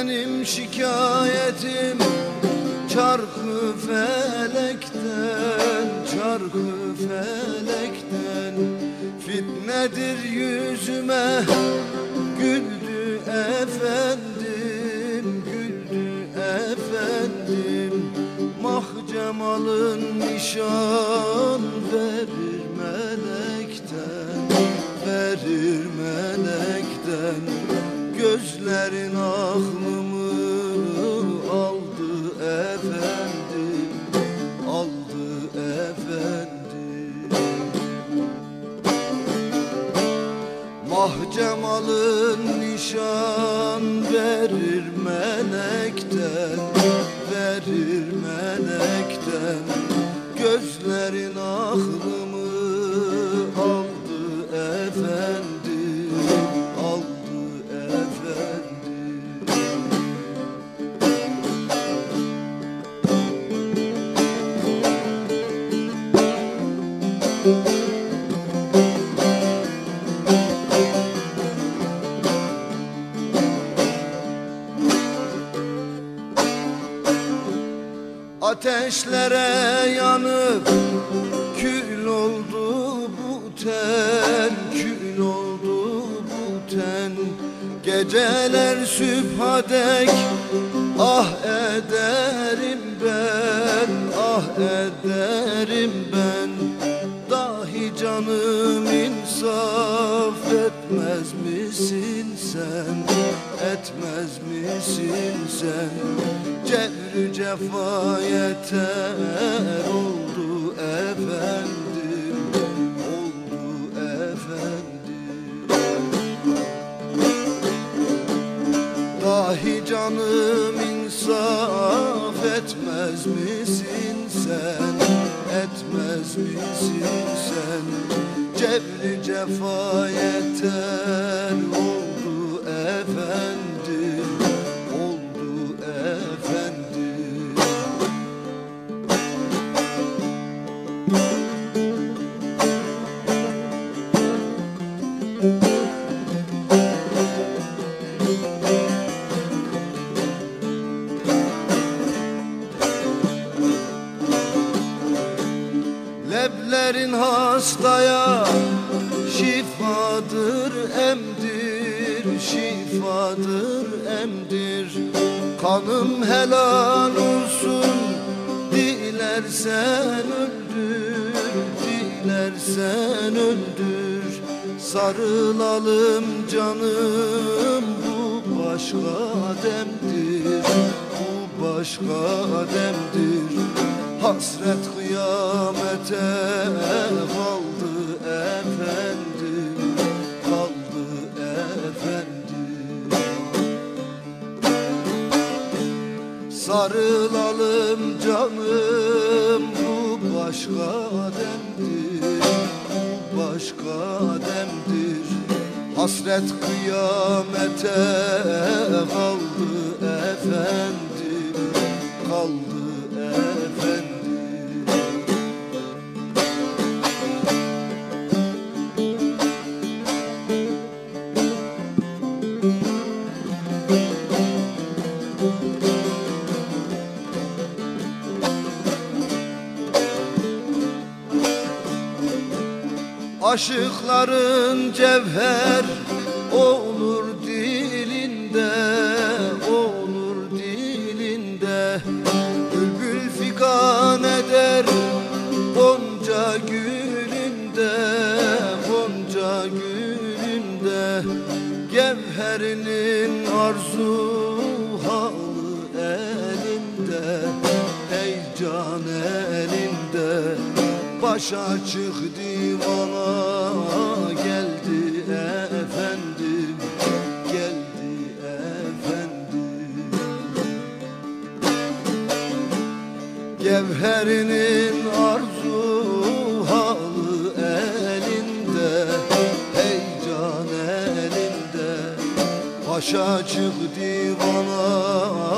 Benim şikayetim. Çarkı felekten Çarkı felekten. Fitnedir yüzüme Güldü efendim Güldü efendim. Mah cemalın nişan verir melekten Verir melekten Gözlerin aklımı aldı efendim Aldı efendim. Mah cemalın nişan verir melekten Verir melekten. Gözlerin aklımı aldı efendim Ateşlere yanıp kül oldu bu ten Kül oldu bu ten. Geceler sübha dek ah ederim ben Ah ederim ben. Dahi canım etmez misin sen? Etmez misin sen? Cevrü cefa yeter oldu efendim Oldu efendim. Dahi canım insaf etmez misin sen? Etmez misin sen Cebri cefa yeter oldu efendim Oldu efendim Leblerin hastaya şifadır emdir Şifadır emdir. Kanım helal olsun Dilersen öldür Dilersen öldür. Sarılalım canım Bu başka demdir Bu başka demdir. Hasret kıyamete kaldı Sarılalım canım bu başka demdir başka demdir. Hasret kıyamete kaldı efendim Aşıkların cevher olur dilinde Olur dilinde. Bülbül figan eder Gonca gülünde Gonca gülünde Gevherinin arzu halı elinde Heyecan elinde. Baş açık cevherinin arzu halı elinde Heyecan elinde. Paşacık divana